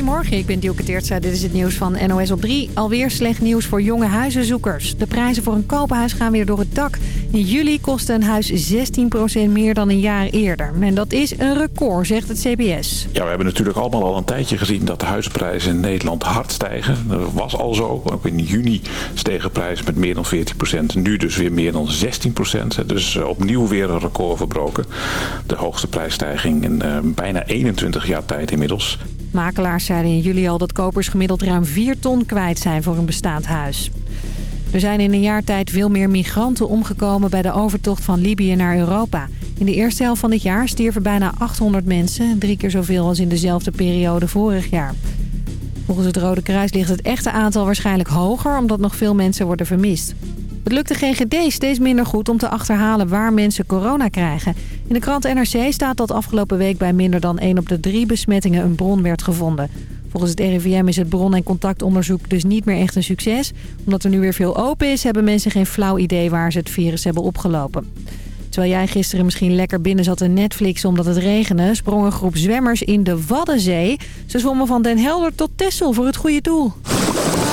Goedemorgen, ik ben Dielke Teertstra. Dit is het nieuws van NOS op 3. Alweer slecht nieuws voor jonge huizenzoekers. De prijzen voor een koophuis gaan weer door het dak. In juli kostte een huis 16% meer dan een jaar eerder. En dat is een record, zegt het CBS. Ja, we hebben natuurlijk allemaal al een tijdje gezien dat de huisprijzen in Nederland hard stijgen. Dat was al zo. Ook in juni stegen prijzen met meer dan 14%. Nu dus weer meer dan 16%. Dus eh, opnieuw weer een record verbroken. De hoogste prijsstijging in uh, bijna 21 jaar tijd inmiddels. Makelaars zeiden in juli al dat kopers gemiddeld ruim 4 ton kwijt zijn voor een bestaand huis. Er zijn in een jaar tijd veel meer migranten omgekomen bij de overtocht van Libië naar Europa. In de eerste helft van dit jaar stierven bijna 800 mensen, drie keer zoveel als in dezelfde periode vorig jaar. Volgens het Rode Kruis ligt het echte aantal waarschijnlijk hoger, omdat nog veel mensen worden vermist. Het lukt de GGD steeds minder goed om te achterhalen waar mensen corona krijgen. In de krant NRC staat dat afgelopen week bij minder dan 1 op de 3 besmettingen een bron werd gevonden. Volgens het RIVM is het bron- en contactonderzoek dus niet meer echt een succes. Omdat er nu weer veel open is, hebben mensen geen flauw idee waar ze het virus hebben opgelopen. Terwijl jij gisteren misschien lekker binnen zat te Netflix omdat het regende... sprong een groep zwemmers in de Waddenzee. Ze zwommen van Den Helder tot Texel voor het goede doel.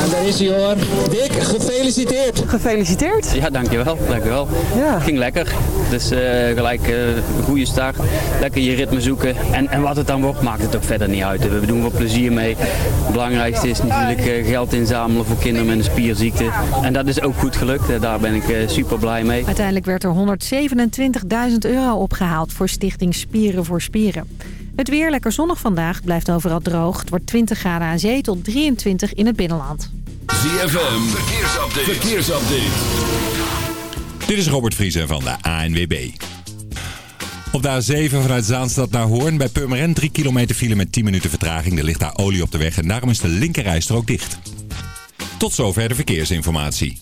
En daar is hij hoor. Dick, gefeliciteerd. Gefeliciteerd? Ja, dankjewel. Dankjewel. Ja. Ging lekker. Dus uh, gelijk uh, een goede start. Lekker je ritme zoeken. En, en wat het dan wordt, maakt het ook verder niet uit. We doen wel plezier mee. Het belangrijkste is natuurlijk uh, geld inzamelen voor kinderen met een spierziekte. En dat is ook goed gelukt. daar ben ik super blij mee. Uiteindelijk werd er 127.000 euro opgehaald voor stichting Spieren voor Spieren. Het weer lekker zonnig vandaag, blijft overal droog. Het wordt 20 graden aan zee tot 23 in het binnenland. ZFM, verkeersupdate. verkeersupdate. Dit is Robert Vriezen van de ANWB. Op de A7 vanuit Zaanstad naar Hoorn bij Purmerend 3 kilometer file met 10 minuten vertraging. Er ligt daar olie op de weg en daarom is de linkerrijstrook dicht. Tot zover de verkeersinformatie.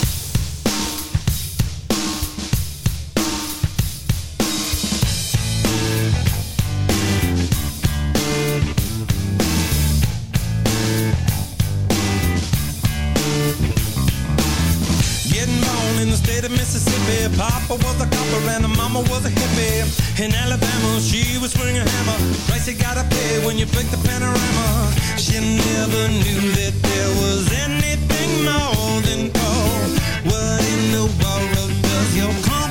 Papa was a copper and mama was a hippie. In Alabama, she was swinging a hammer. Price you gotta pay when you break the panorama. She never knew that there was anything more than gold. What in the world does your company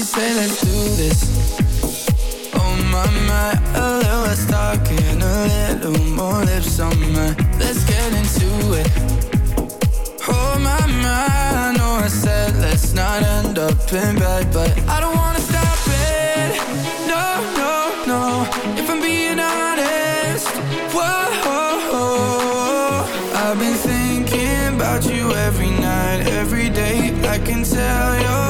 She said, let's do this. Oh my, my, a little less talking, a little more lips on my. Let's get into it. Oh my, my, I know I said let's not end up in bed, but I don't wanna stop it. No, no, no. If I'm being honest, whoa, I've been thinking about you every night, every day. I can tell body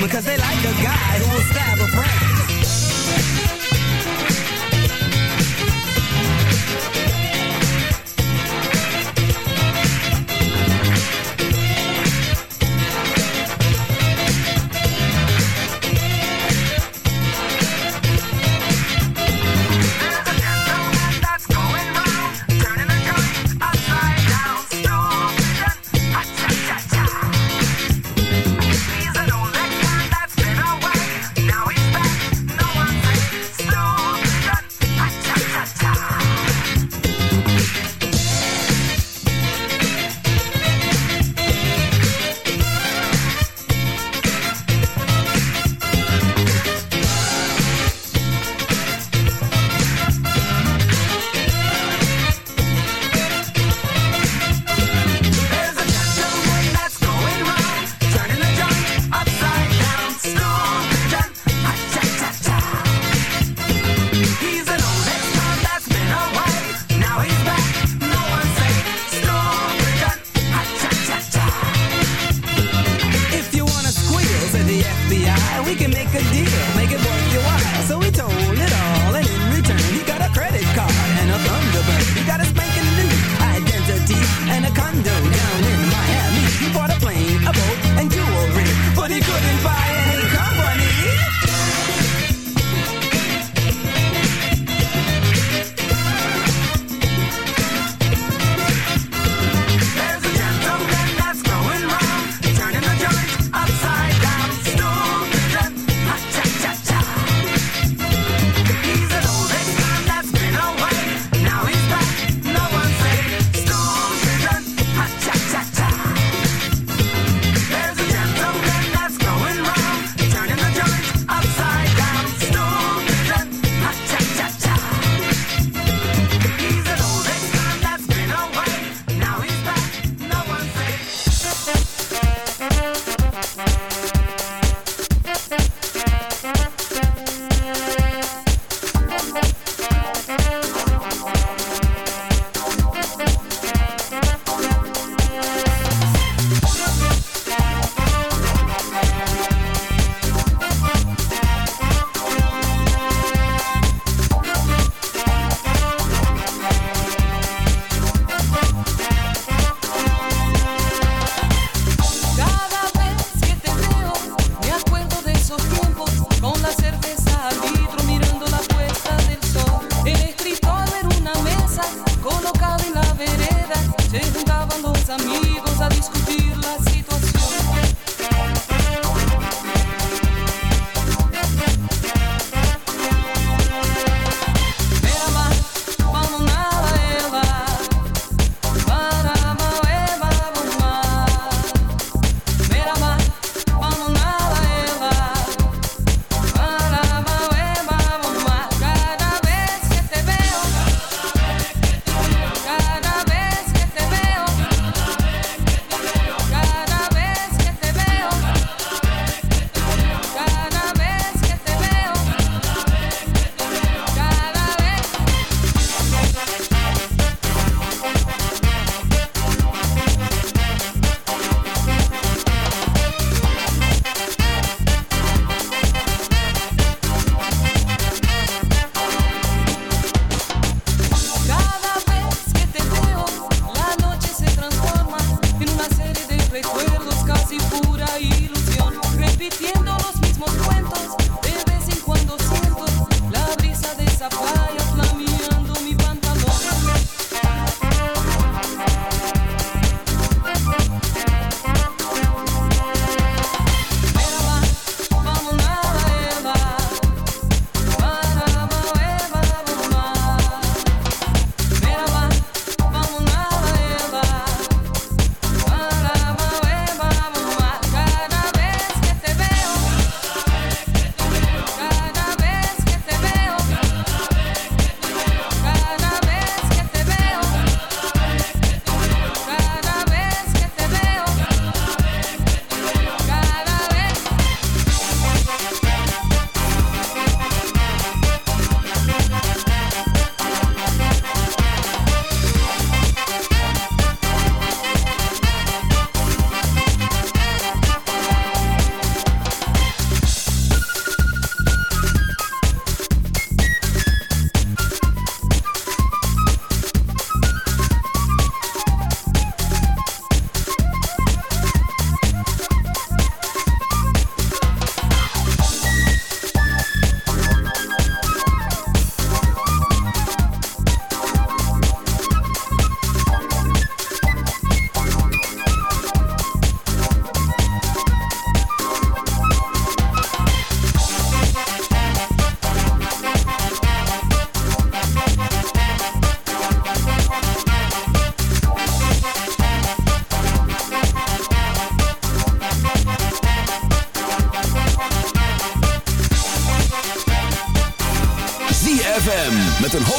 because they like a guy who will stab a friend.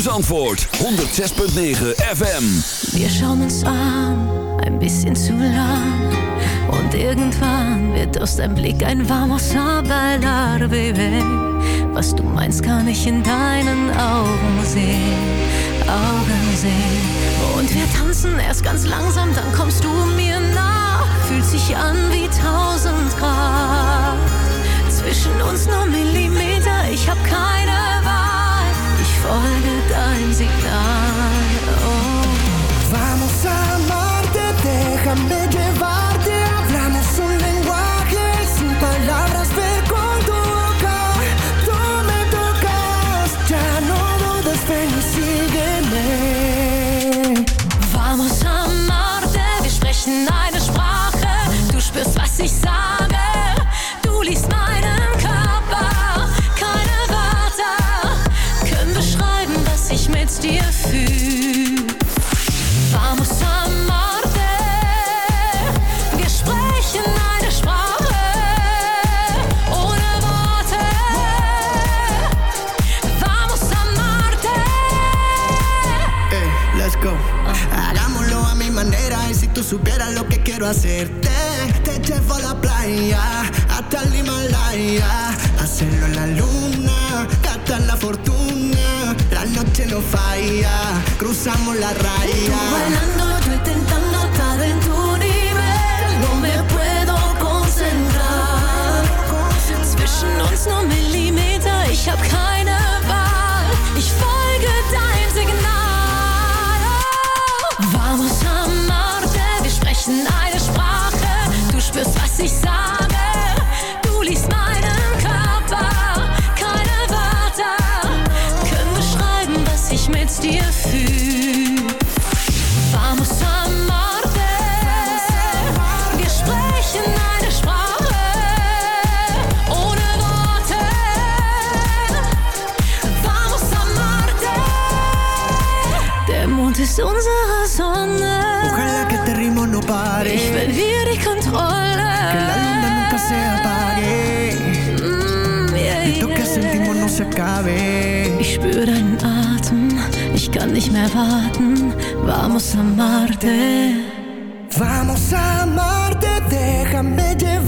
ZFM Zandvoort 106.9 FM. Wir schauen uns an, ein bisschen zu lang. Und irgendwann wird aus deinem Blick ein vamos a bailar, baby. Was du meinst, kann ich in deinen Augen sehen. Augen sehen. Und wir tanzen erst ganz langsam, dann kommst du mir nah. Fühlt sich an wie tausend Grad. Zwischen uns nur Millimeter, ich hab keine llevar. spür deinen Atem, ich kann nicht mehr warten. Vamos a Marte. Vamos a Marte, déjame llevar.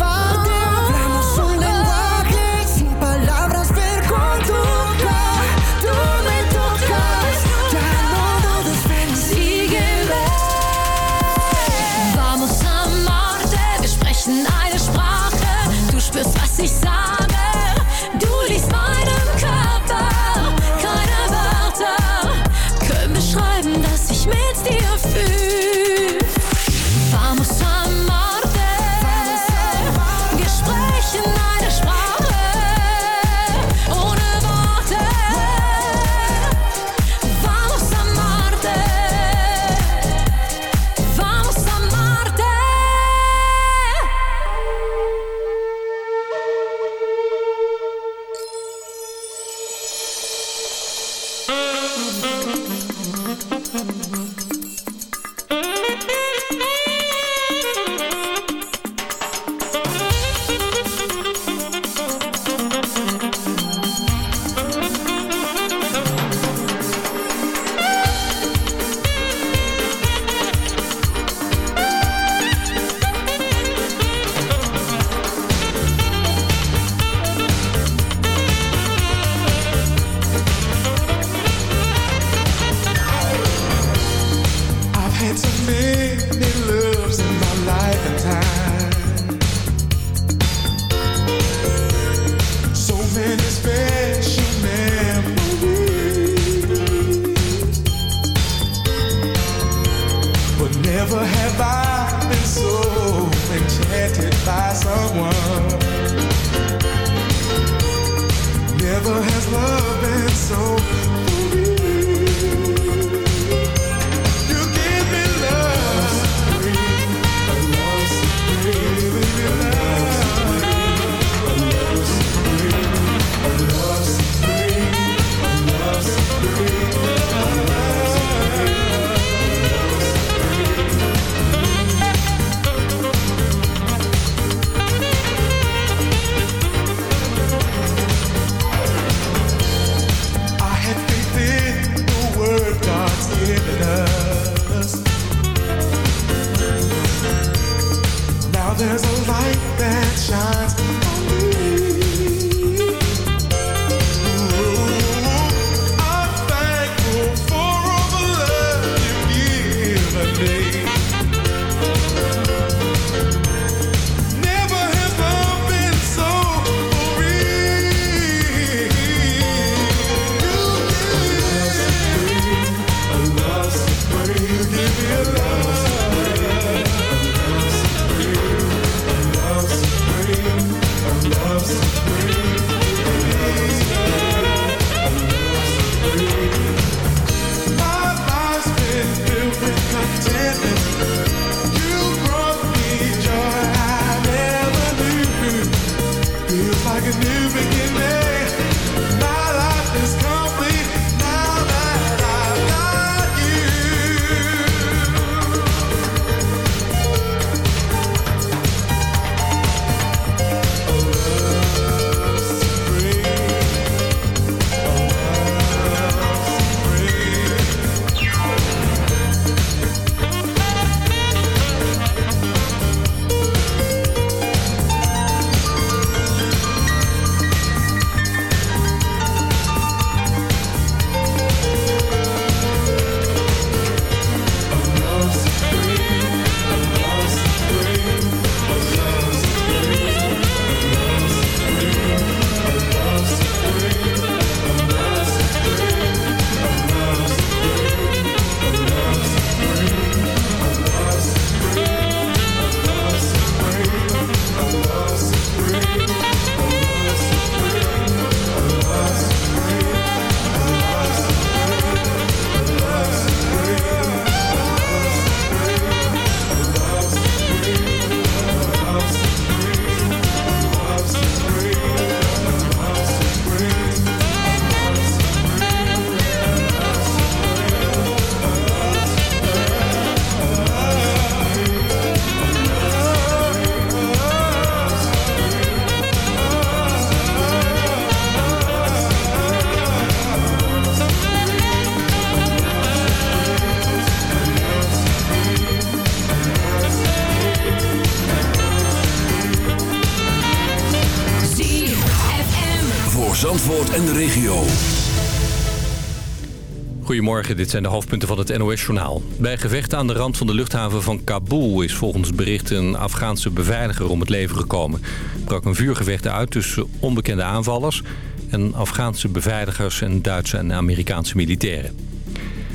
Goedemorgen, dit zijn de hoofdpunten van het NOS-journaal. Bij gevechten aan de rand van de luchthaven van Kabul is volgens berichten een Afghaanse beveiliger om het leven gekomen. Er brak een vuurgevecht uit tussen onbekende aanvallers en Afghaanse beveiligers en Duitse en Amerikaanse militairen.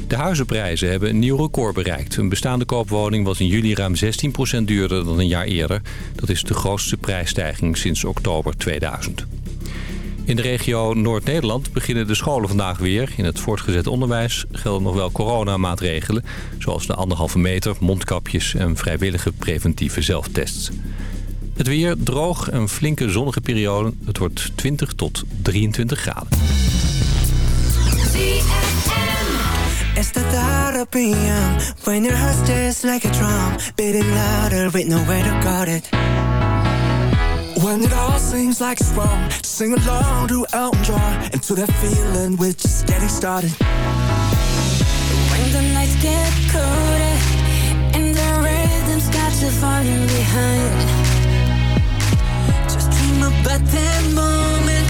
De huizenprijzen hebben een nieuw record bereikt. Een bestaande koopwoning was in juli ruim 16% duurder dan een jaar eerder. Dat is de grootste prijsstijging sinds oktober 2000. In de regio Noord-Nederland beginnen de scholen vandaag weer. In het voortgezet onderwijs gelden nog wel coronamaatregelen... zoals de anderhalve meter, mondkapjes en vrijwillige preventieve zelftests. Het weer droog, een flinke zonnige periode. Het wordt 20 tot 23 graden. When it all seems like it's wrong, sing along to Elton John and to that feeling we're just getting started. When the nights get colder and the rhythm's got you falling behind. Just dream about that moment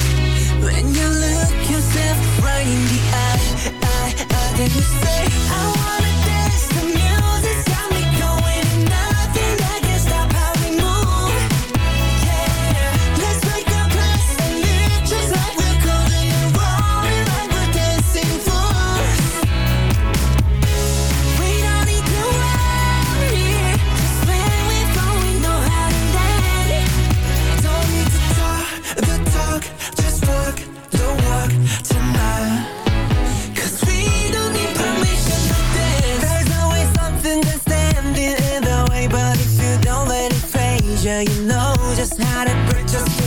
when you look yourself right in the eye, eye, eye, then you say, I wanna Just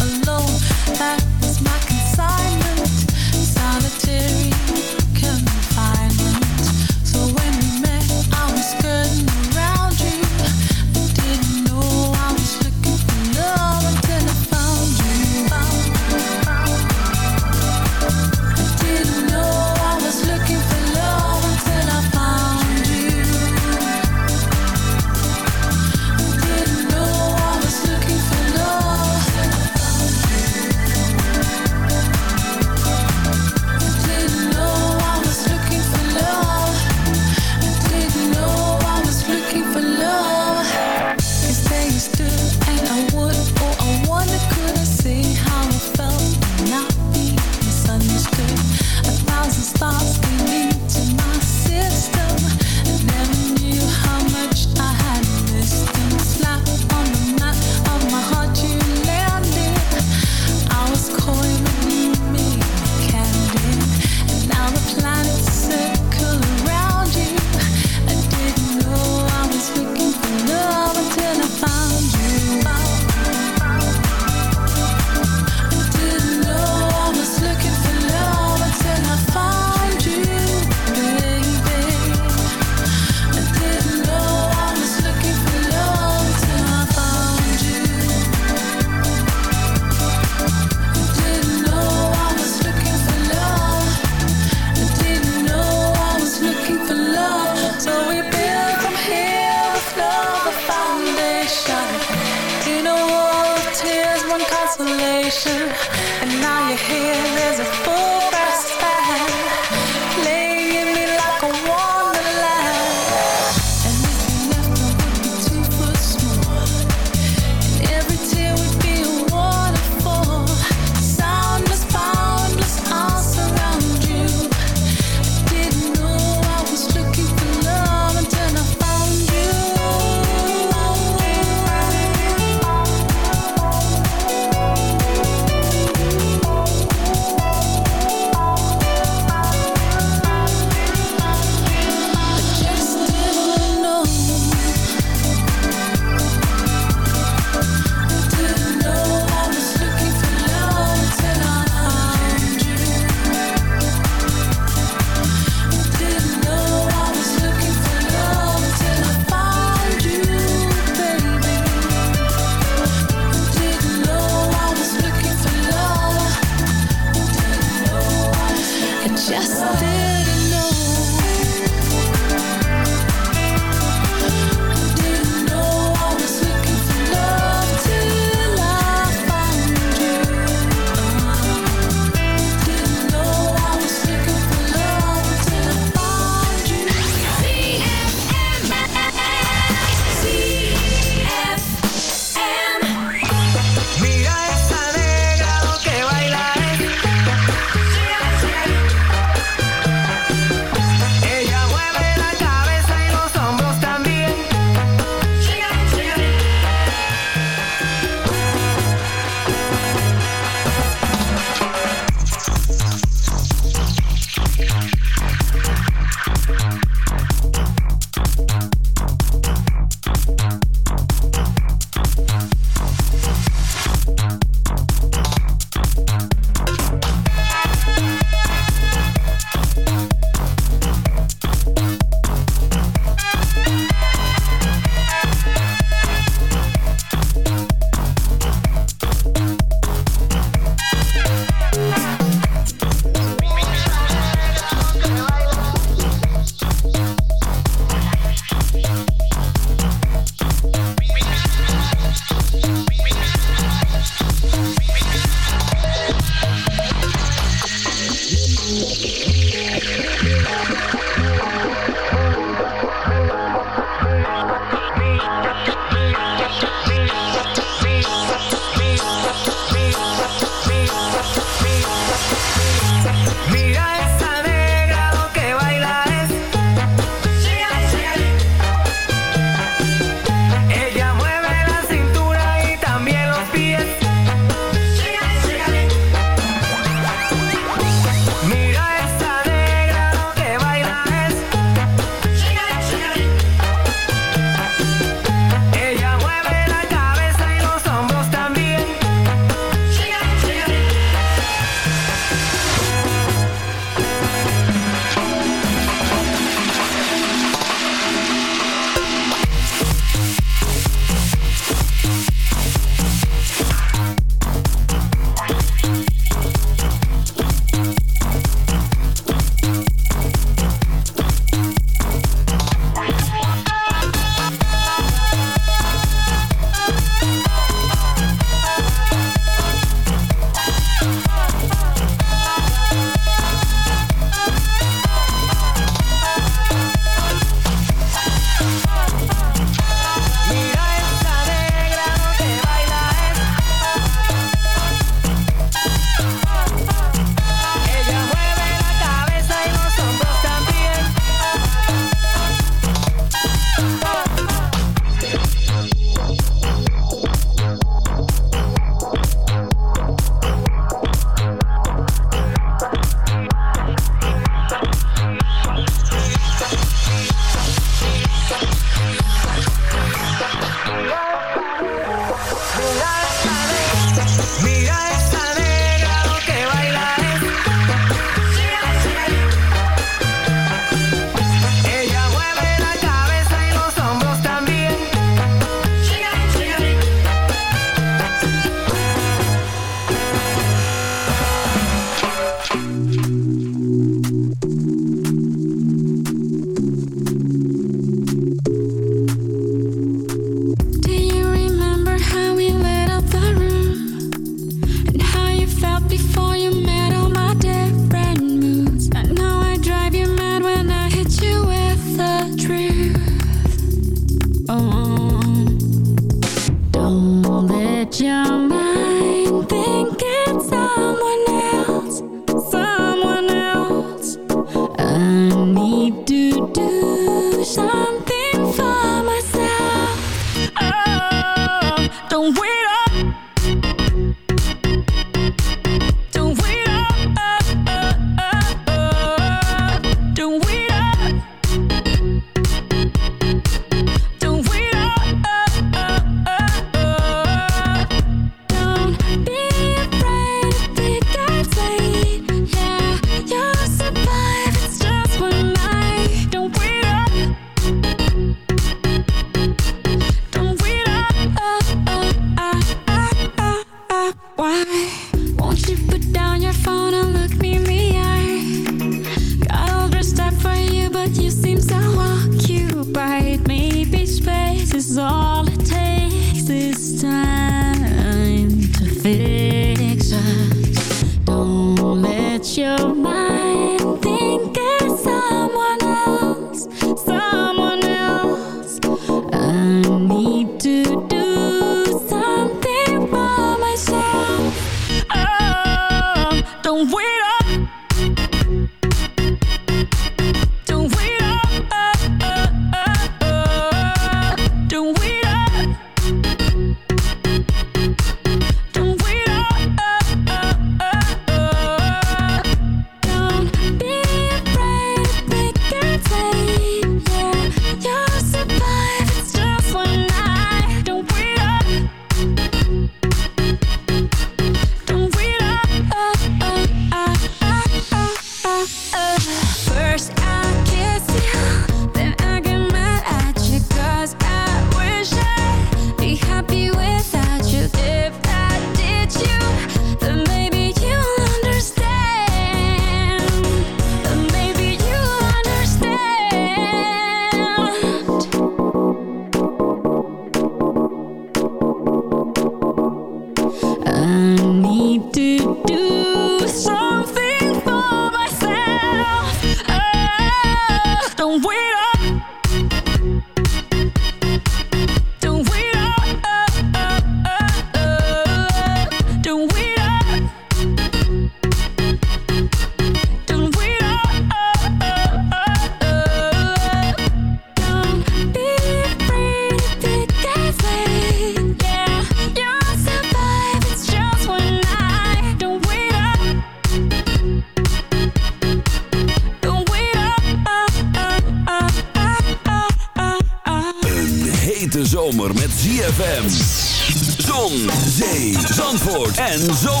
And so.